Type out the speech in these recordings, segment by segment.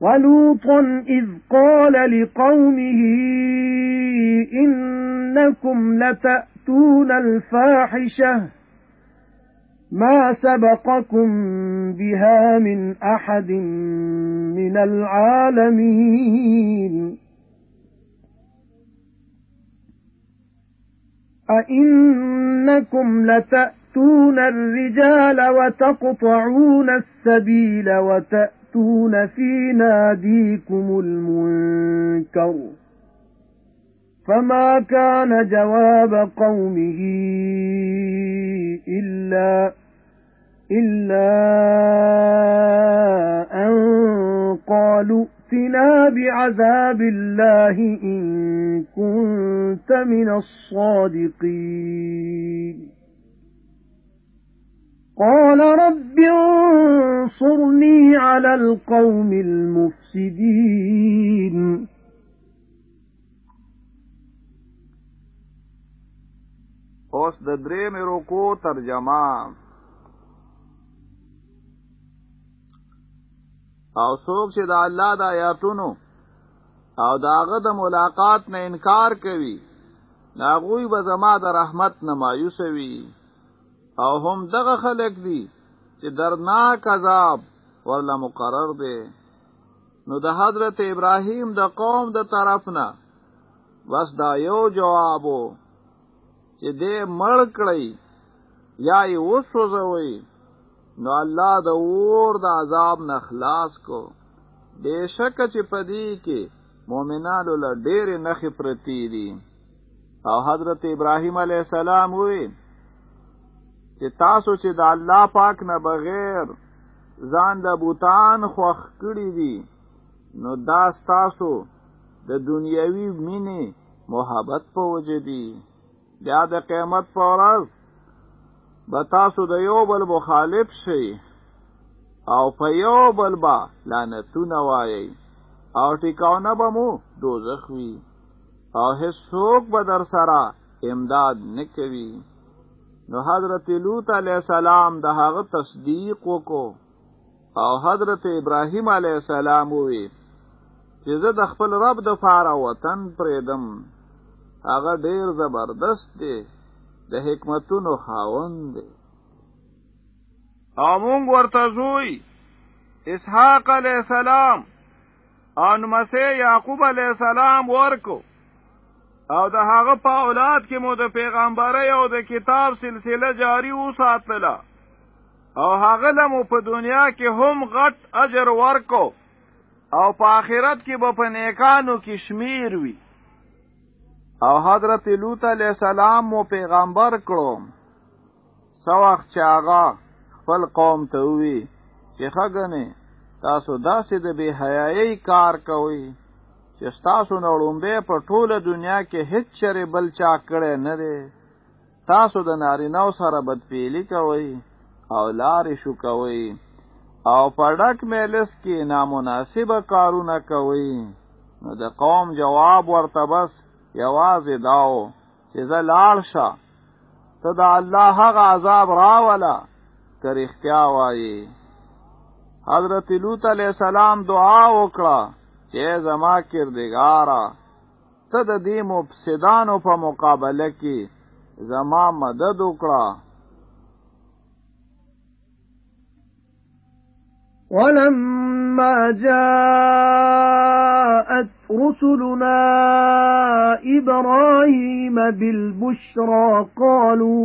وَلُوطًا إِذْ قَالَ لِقَوْمِهِ إِنَّكُمْ لَتَأْتُونَ الْفَاحِشَةَ مَا سَبَقَكُم بِهَا مِنْ أَحَدٍ مِنَ الْعَالَمِينَ أَئِنَّكُمْ لَتَأْتُونَ الرِّجَالَ وَتَقْطَعُونَ السَّبِيلَ وَتَأْتُونَ تَأْتُونَ فِي نَادِيكُمُ الْمُنكَرَ فَمَا كَانَ جَوَابَ قَوْمِهِ إِلَّا إِلَّا أَن قَالُوا ائْتِنَا بِعَذَابِ اللَّهِ إِن كُنتَ مِنَ الصَّادِقِينَ قَالَ رَبِّ انصُرْنِي عَلَى الْقَوْمِ الْمُفْسِدِينَ. اوس د درې مې رکو ترجمه. او څوک چې د الله د آیاتونو او داغه د ملاقات نه انکار کوي ناغوی به زما د رحمت نه مایوس وي او هم دغه خلق دي چې درناک عذاب ورله مقرر دی. نو د حضرت ابراهیم د قوم د طرفنا بس دا یو جوابو چې دې مړ کړی یا یې وسوځوي نو الله د اور د عذاب نه خلاص کو. بشک چې پدې کې مؤمنانو له ډېر نخې پرتی دي. او حضرت ابراهیم علیه السلام وی چې تاسو چې د الله پاک نه بغیر ځان د بوتان خوخ کړی دي نو دا تاسو د دنیوي مینې محبت په وجه دي. بیا د قیامت په ورځ به تاسو د یو بل مخالف شي او په یو بل با لعنتونه وایي او ټیکاونه به مو دوزخ وي او هیڅ څوک به در سره امداد نکوي نو حضرت لوط علیہ السلام د هغه تصدیق وکړو. او حضرت ابراهیم علیہ السلام وی چې زه د خپل رب د فاره وطن پرېدم. هغه ډیر زبردست دی د حکمتونو خاوند دی. او مونږ ورته زوی اسحاق علیہ السلام او نمسه یعقوب علیہ السلام ورکو او د هغه په اولاد کې مو د پیغمبري او د کتاب سلسله جاری وساتله. او هغه له په دنیا کې هم غټ اجر ورکو. او په آخرت کې به په نیکانو کې شمیر وي. او حضرت لوط علیہ السلام مو پیغمبر کړو. سو وخت چې هغه خپل قوم ته وی چې خګنه تاسو داسې د بے حیايي کار کوئ چې تاسو نو لومبه په ټوله دنیا کې هیڅ چره بل چا کړي نه دی. تاسو د نارینو سره بدپیلی کوئ او لارې شو کوئ. او پړک میلس کې نامناسب کارونه کوي نو د قوم جواب ورته بس یوازې داو چې زه لاړ شه. ته د الله هغه عذاب راوله که رښتیا وایي حضرت لوط علیہ السلام دعا وکړه چې زما کردګارا ته د دې مفسدانو په مقابله کې زما مدد وکړه. ولما جاءت رسلنا إبراهيم بالبشرى قالوا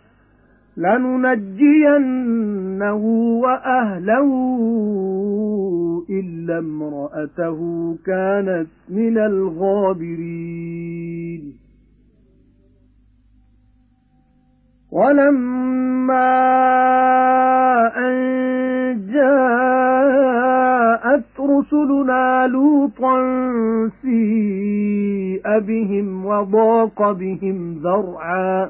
لننجينه وأهله إلا امرأته كانت من الغابرين. وَلَمَّا أَن جَاءَتْ رُسُلُنَا لُوطًا سِيءَ بِهِمْ وَضَاقَ بِهِمْ ذَرْعًا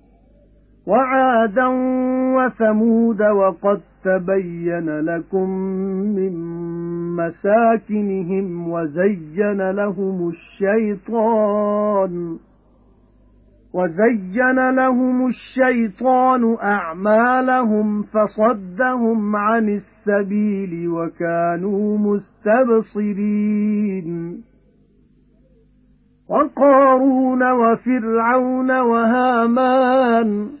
وَعَادًا وَثَمُودَ وَقَدْ تَبَيَّنَ لَكُم مِّن مَّسَاكِنِهِمْ وَزَيَّنَ لَهُمُ الشَّيْطَانُ وَزَيَّنَ لَهُمُ الشَّيْطَانُ أَعْمَالَهُمْ فَصَدَّهُمْ عَنِ السَّبِيلِ وَكَانُوا مُسْتَبْصِرِينَ وَقَارُونَ وَفِرْعَوْنَ وَهَامَانَ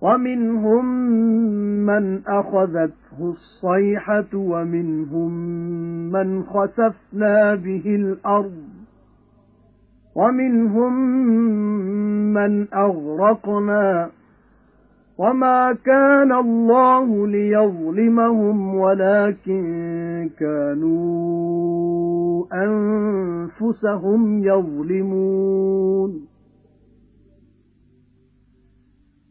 وَمِنْهُمْ مَنْ أَخَذَتْهُ الصَّيْحَةُ وَمِنْهُمْ مَنْ خَسَفْنَا بِهِ الْأَرْضَ وَمِنْهُمْ مَنْ أَغْرَقْنَا وَمَا كَانَ اللَّهُ لِيَظْلِمَهُمْ وَلَكِن كَانُوا أَنفُسَهُمْ يَظْلِمُونَ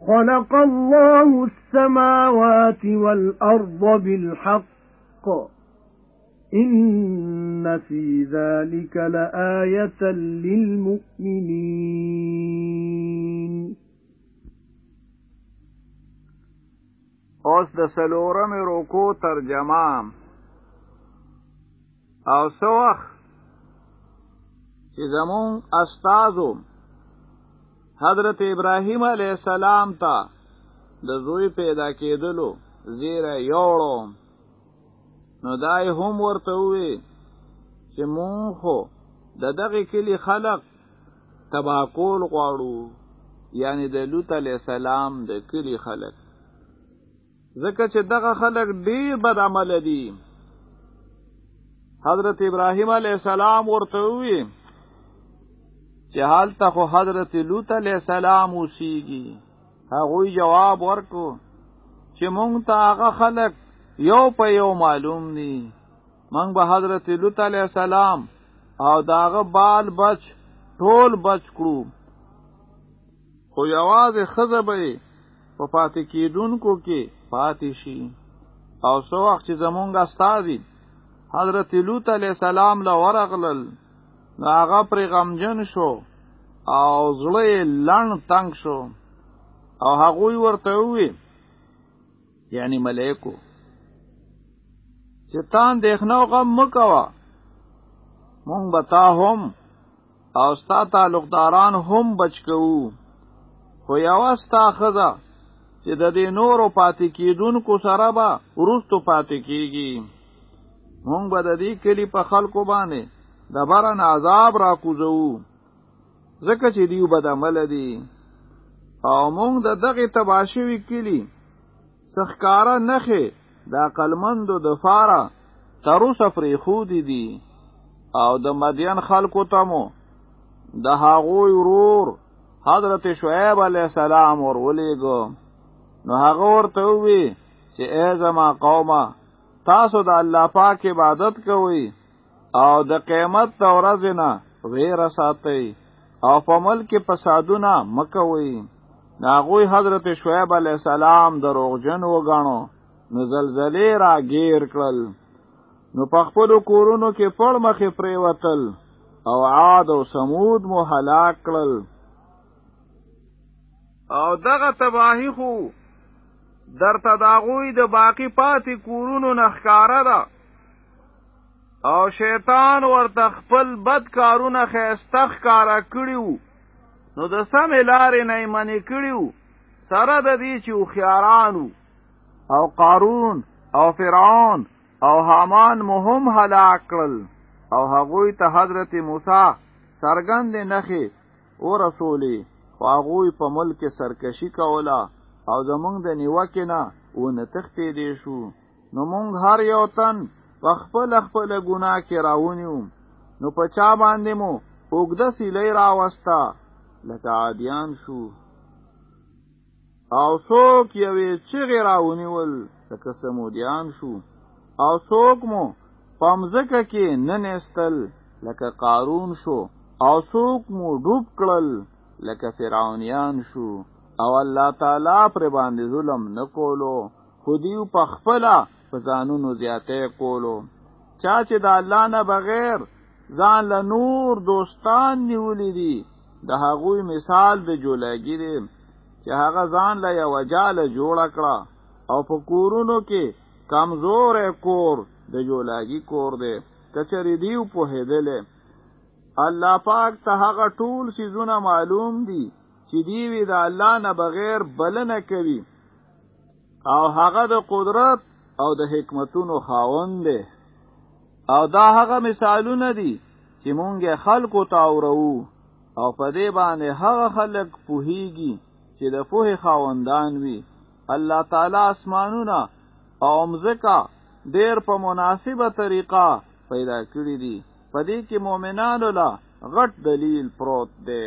خَلَقَ اللَّهُ السَّمَاوَاتِ وَالْأَرْضَ بِالْحَقِّ. إِنَّ فِي ذَلِكَ لَآيَةً لِلْمُؤْمِنِينَ. اوس د سلورم روکو ترجمه. او سوخ چې زمون استادو حضرت ابراهیم علیہ السلام ته د زوی پیدا کېدلو زیره یوړو نو دای هم ورته وی چې مونږ خو د دغه کلی خلق تبا کول غواړو یعنی د لوط علی السلام د کلی خلق. ځکه چې دغه خلق ډیر بد عمل دي. حضرت ابراهیم علی السلام ورته وی چې حالت خو حضرت لوط علی السلام اوسېږي هغه جواب ورکو چې مونږ ته هغه خلق یو په یو معلوم دي مونږ به حضرت لوط علی السلام او داغه بال بچ ټول بچ کړو. خو یوازې خزه به په پاتې کېدونکو کې پاتې شي. او سو وخت چې زمونږ استادي حضرت لوط علی السلام له ورغلل هغه پر غمجن شو او زړه لړن تنگ شو. او هغه ورته وی یعنی ملائکو چې تان دیکھنو غم مکوا مونږ بتا هم او ستا تعلقداران هم بچکو خو یواستا خزا چې د دې نورو پاتې کیدونکو سره به ورستو پاتې کیږي. مونږ به د دې کلی په خلکو باندې د باران عذاب را کوزو ځکه چې دیو بد عمل دي او مونږ د دغه تباشوي کلی سخکارا نخه دا قلمندو د فارا ترو سفری خودی دی او د مدین خلکو تمو د هغوی ورور حضرت شعیب علیہ السلام ورولېګو نو هغه ورته وی چې ای زما قومه تاسو د الله پاک عبادت کوئ او د قیامت ورځې نه ویر ساتئ. او په ملک فسادونه مکوئ نو هغوی حضرت شعیب علیہ السلام دروغجن وګاڼو نو زلزلې را گیر کړل. نو په خپل کورونو کې پړ مخې پرې وتل او عاد او سمود مو هلاک کړل. او دغه تباہی خو در تداغوی د باقی پاتې کورونو نخکاره ده او شیطان ورته خپل بد کارونه خیسته خکارا کړیو نو د سمې لارې نه منې کړي سره د دې چې خيارانو او قارون او فرعون او هامان مو هم هلاک کړل. او هغوی ته حضرت موسی سرګند نخي او رسولي هغوی په ملک سرکشي کوله. او زمونږ د نیوکې نه ونه تختې دی شو. نو مونږ هر یو تن خپل خپل ګناه کې راونیو نو په چا باندې مو اوګده سیلې راوستا لکه عادیان شو. او څوک یوې چغې راونیول لکه سمودیان شو. او څوک مو په مزکه کې ننستل لکه قارون شو. او څوک مو ډوب کړل لکه فرعونیان شو. او الله تعالی پر باندې ظلم نکولو خودیو په خپل په ځانونو زیاته کولو. چا چې د الله نه بغیر ځان له نور دوستان نیولې دي د هغوی مثال د جولاګی دی چې هغه ځان له یو جاله جوړ کړي. او په کورونو کې کمزور کور د جولاګی کور دی. کچری دیو پوهېدلې الله پاک ته هغه ټول سيزونه معلوم دي چې دی وی د الله نه بغیر بلنه کوي. او هغه د قدرت او د حکمتونو خاوند دی. او دا هغه مثالونه دي چې مونږه خلکو ته اورو. او په دې باندې هغه خلک پوهیږي چې د پوهې خاوندان وي. الله تعالی اسمانونه او مزکا ډیر په مناسبه طریقه پیدا کړی دي. په دې کې مؤمنانو له غټ دلیل پروت دی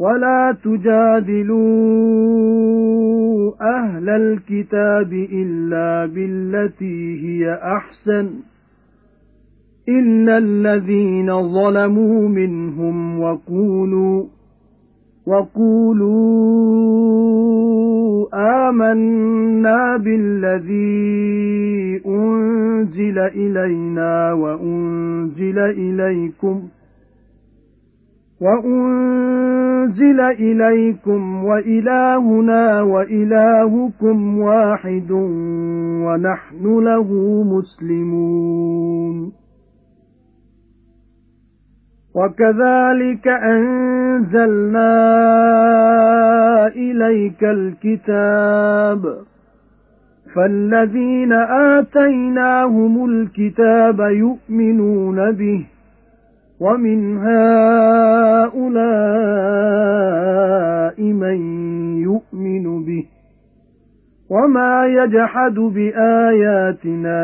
وَلَا تُجَادِلُوا أَهْلَ الْكِتَابِ إِلَّا بِالَّتِي هِيَ أَحْسَنُ. إِلَّا الَّذِينَ ظَلَمُوا مِنْهُمْ وَقُولُوا وَقُولُوا آمَنَّا بِالَّذِي أُنزِلَ إِلَيْنَا وَأُنزِلَ إِلَيْكُمْ وَأُنزِلَ إِلَيْكُمْ وَإِلَٰهُنَا وَإِلَٰهُكُمْ وَاحِدٌ وَنَحْنُ لَهُ مُسْلِمُونَ. وَكَذَلِكَ أَنزَلْنَا إِلَيْكَ الْكِتَابَ فَالَّذِينَ آتَيْنَاهُمُ الْكِتَابَ يُؤْمِنُونَ بِهِ وَمِنْ هَؤُلَاءِ مَن يُؤْمِنُ بِهِ وَمَا يَجْحَدُ بِآيَاتِنَا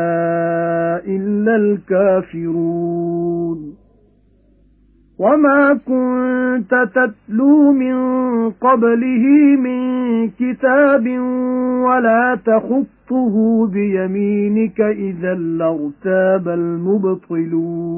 إِلَّا الْكَافِرُونَ وَمَا كُنْتَ تَتْلُو مِنْ قَبْلِهِ مِنْ كِتَابٍ وَلَا تَخُطُّهُ بِيَمِينِكَ إِذًا لَارْتَابَ الْمُبْطِلُونَ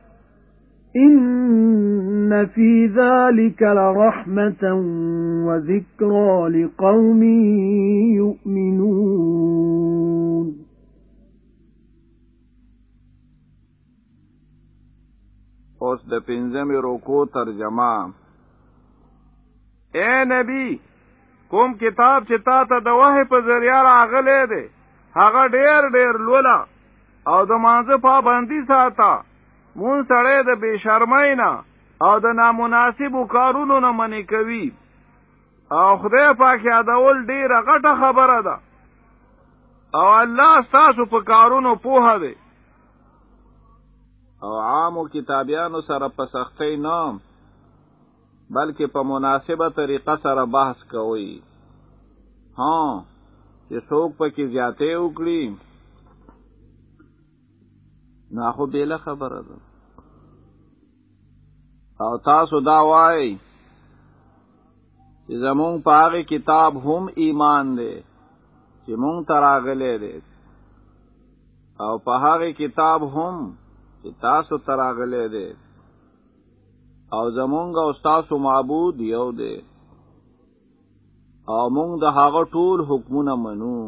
إِنَّ فِي ذَلِكَ لَرَحْمَةً وَذِكْرَى لِقَوْمٍ يُؤْمِنُونَ. اوس د پنځمې روکو ترجمه. اے نبی کوم کتاب چې تا ته د وحی په ذریعہ راغلی دی هغه ډیر ډیر لوله او د مانځه پابندي ساته. مون سړی د بے شرمۍ نه او د نامناسبو کارونو نه منې کوي. او خدای پاک یادول ډیره غټه خبره ده. او الله ستاسو په کارونو پوهه دی. او عامو کتابیانو سره په سختۍ نه بلکې په مناسبه طریقه سره بحث کوي ها چې څوک پکې زیاتې وکړي نو خو بیله خبره ده. او تاسو دا وای چې زمونږ هغه کتاب هم ایمان دی چې مونږ تراغلې دی. او په هغه کتاب هم چې تاسو تراغلې دي او زمونږ او تاسو معبود یو دی. او مونږ د هغه ټول حکمونه منو.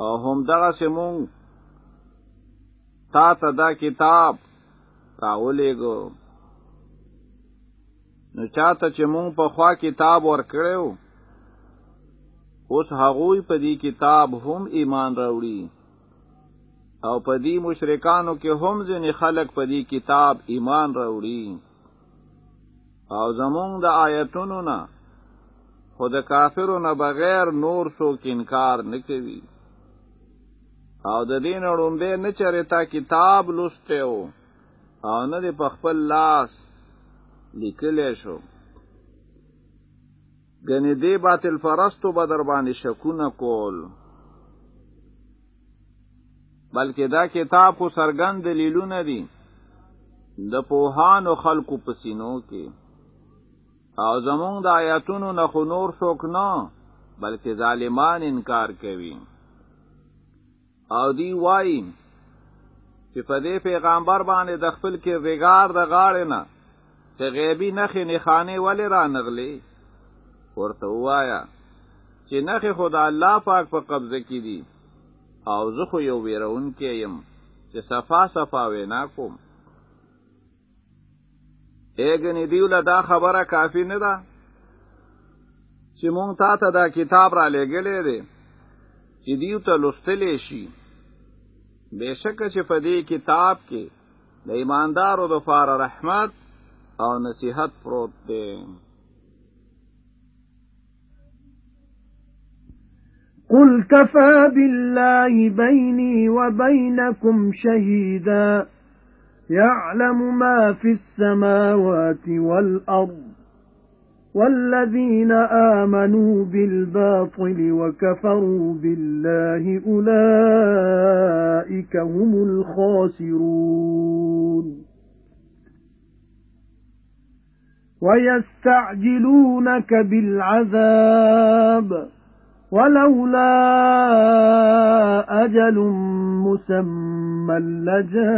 او هم دغه سمون تا ته دا کتاب راولېګو نو چاته چې مونږ په خوا کتاب ورکړو اوس هغوی په دې کتاب هم ایمان راوړي. او په دې مشرکانو کې هم ځینې خلک په دې کتاب ایمان راوړي. او زمونږ د آیتونو نه خود کافرو نه بغیر نور څوک انکار نه کوي او د دین اړومبه نه چرتا کتاب لسته او نه د خپل لاس لیکلې شو. ګنې دی باطل فرستو بدر باندې شکونه کول. بلکې دا کتاب خو سرګند دلیلونه دي. د پوهانو خلقو پسینو کې. او زمونږ د آیاتونو نه خو نور څوک نه بلکې ظالمان انکار کوي او دی وایي چې په دې پیغمبر باندې د خپل کې رګار د غاړې نه چې غیبی نخې نخانه ولې را نغلې ورته وایا چې نخې خدا الله پاک په قبضه کې دي. او زه خو یو ویرون کې يم چې صفا صفا وینا کوم. اګنی دیوله دا خبره کافی نه ده چې مونږ تا ته دا کتاب را لګلې دي چې دیو ته لستلې شي بشک چې په دې کتاب کې د ایماندارو د فار رحمت أو نصیحت پروت دی قل كفى بالله بيني وبينكم شهيدا يعلم ما في السماوات والأرض وَالَّذِينَ آمَنُوا بِالْبَاطِلِ وَكَفَرُوا بِاللَّهِ أُولَئِكَ هُمُ الْخَاسِرُونَ. وَيَسْتَعْجِلُونَكَ بِالْعَذَابِ وَلَوْلَا أَجَلٌ مُّسَمًّى لَّجَاءَهُمُ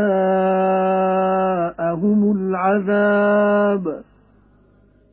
الْعَذَابُ.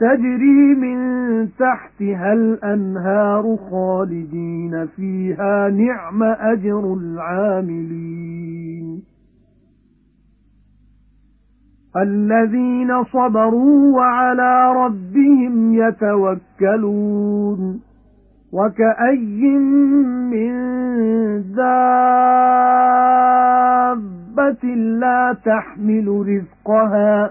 تَجْرِي مِن تَحْتِهَا الْأَنْهَارُ خَالِدِينَ فِيهَا نِعْمَ أَجْرُ الْعَامِلِينَ. الَّذِينَ صَبَرُوا وَعَلَى رَبِّهِمْ يَتَوَكَّلُونَ. وَكَأَيٍّن مِّن دَابَّةٍ لَّا تَحْمِلُ رِزْقَهَا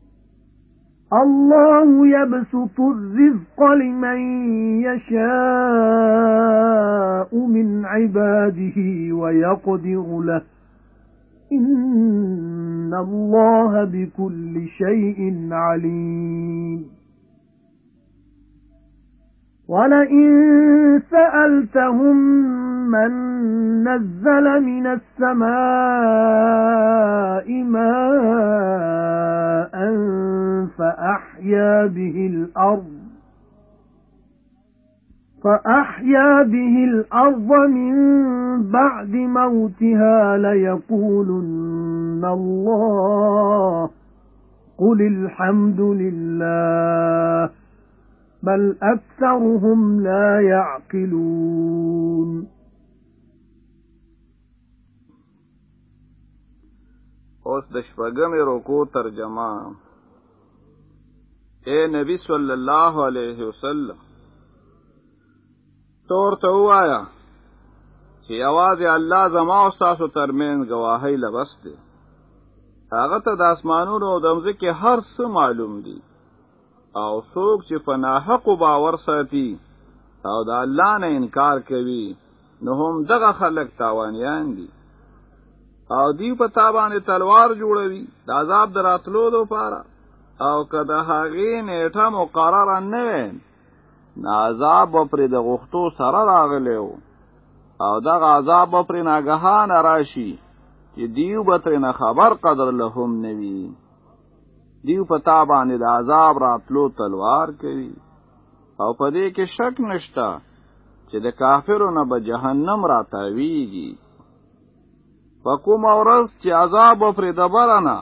اللَّهُ يَبْسُطُ الرِّزْقَ لِمَن يَشَاءُ مِنْ عِبَادِهِ وَيَقْدِرُ لَهُ. إِنَّ اللَّهَ بِكُلِّ شَيْءٍ عَلِيمٌ. وَلَئِن سَأَلْتَهُم مَّن نَّزَّلَ مِنَ السَّمَاءِ مَاءً فَأَحْيَا بِهِ الْأَرْضَ فَأَحْيَا بِهِ الْأَرْضَ مِنْ بَعْدِ مَوْتِهَا لَيَقُولُنَّ اللَّهُ قُلِ الْحَمْدُ لِلَّهِ بَلْ أَكْثَرُهُمْ لَا يَعْقِلُونَ اوس د شپږمې رکو ترجمه اے نبی صلی الله علیه وسلم تور ته وایا چې आवाज الله زما او تاسو ترمن گواهی لبس دی هغه ته د اسمانونو او د مځکه هر څه معلوم دي او څوک چې په ناحق باور ساتي او د الله نه انکار کوي نو هم دغه خلک تاوانیان دي او دی په تابانه تلوار جوړوي د عذاب دراتلو لپاره او کله هغه نیټه مقرره نه عذاب پر د غختو سره راغلی او دغه عذاب پر ناګهان راشي چې دیو به تر نه خبر قدر لهم نوي دیو پتا باندې د عذاب راتلو تلوار کوي. او په دې کې شک نشتا چې د کافرو نه به جهنم راتاویږي فکوم اورس چې عذاب پر دبرنا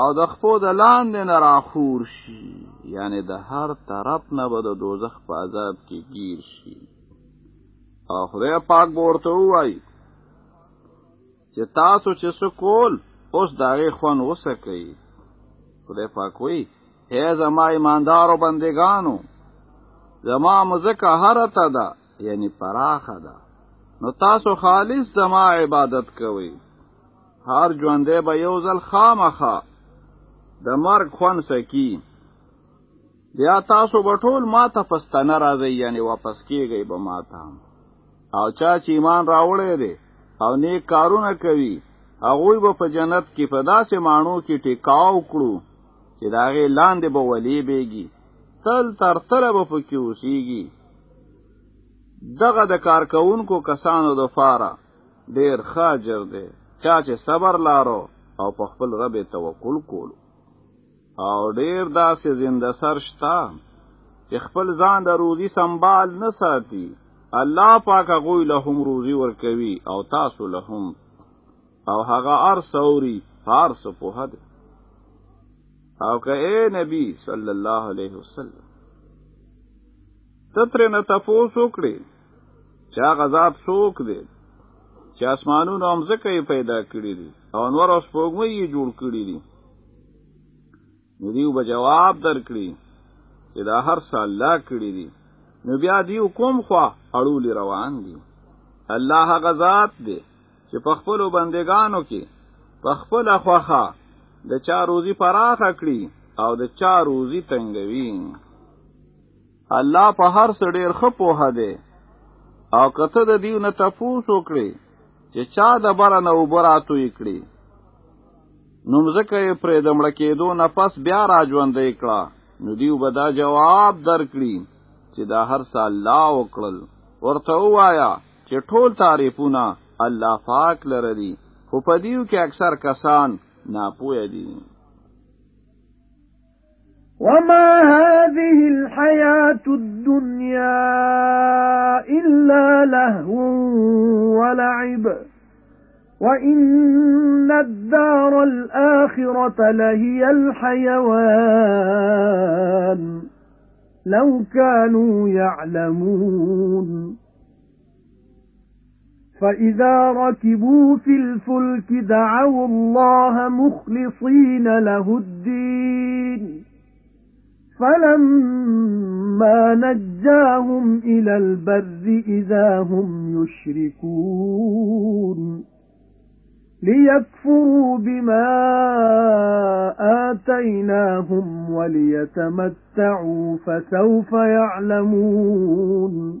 او د خپو د لاندې نه راخور شي. یعنی د هر طرف نه به د دوزخ په عذاب کې گیر شي. او خدای پاک ورته وایي چې تاسو چې څه کول اوس داغه خون وسکئ خدای پاک وایي اے زما ایماندارو بندگانو زما مزکه هر ته ده یعنی پراخه ده نو تاسو خالص زما عبادت کوئ. هر ژوندې به یو ځل خامخه د مرګ خون سکی. بیا تاسو به ټول ما ته پستانه راځي یعنی واپس کیږئ به ما ته او چا چې ایمان راوړی دی او نیک کارونه کوي هغوی به په جنت کې په داسې مانو کې ټیکاو کړو چې د هغې لاندې به ولی بیږي تل تر تله به پکې اوسیږي دغه د کارکوونکو کسانو د فاره ډیر خاجر دی. چا چې صبر لارو او په خپل رب توکل کولو. او ډیر داسې زنده سر شتا چې خپل ځان د روزي سنبال نه ساتي. الله پاک هغه له هم روزي ورکوي او تاسو له هم. او هغه ار سوري فارس په هده او که اے نبی صلی الله علیه وسلم تتر نه تاسو کړی چا غذاب څوک دی؟ چې اسمانونو هم زکه پیدا کړی دي او انور اوس پوغمې یې جوړ کړی دي. نو دیو به جواب درکړي چې دا هر سال لا کړی دي. نو بیا دیو کوم خوا اړول روان دي؟ الله غزاد دی چې په خپل بندگانو کې په خپل خواخه د چا روزي پراخه کړی او د چا روزي تنگوي الله په هر څه ډیر خپوه دی. او کته د دیو نه تفوس وکړي چې چا د بارنه وبراتو یکړي نو مزکه پرې د مړ کېدو نفس بیا را ژوندې کړه. نو دیو به دا جواب درکړي چې دا هر سال لا وکړل. ورته وایا چې ټول تعریفونه الله پاک لري خو په دیو کې اکثر کسان ناپوه دي وما هذه الحياة الدنيا إلا لهو ولعب وَإِنَّ الدَّارَ الْآخِرَةَ لَهِيَ الْحَيَوَانُ لَوْ كَانُوا يَعْلَمُونَ فَإِذَا رَكِبُوا فِي الْفُلْكِ دَعَوُا اللَّهَ مُخْلِصِينَ لَهُ الدِّينَ فَلَمَّا نَجَّاهُمْ إِلَى الْبَرِّ إِذَا هُمْ يُشْرِكُونَ لِيَكْفُرُوا بِمَا آتَيْنَاهُمْ وَلِيَتَمَتَّعُوا فَسَوْفَ يَعْلَمُونَ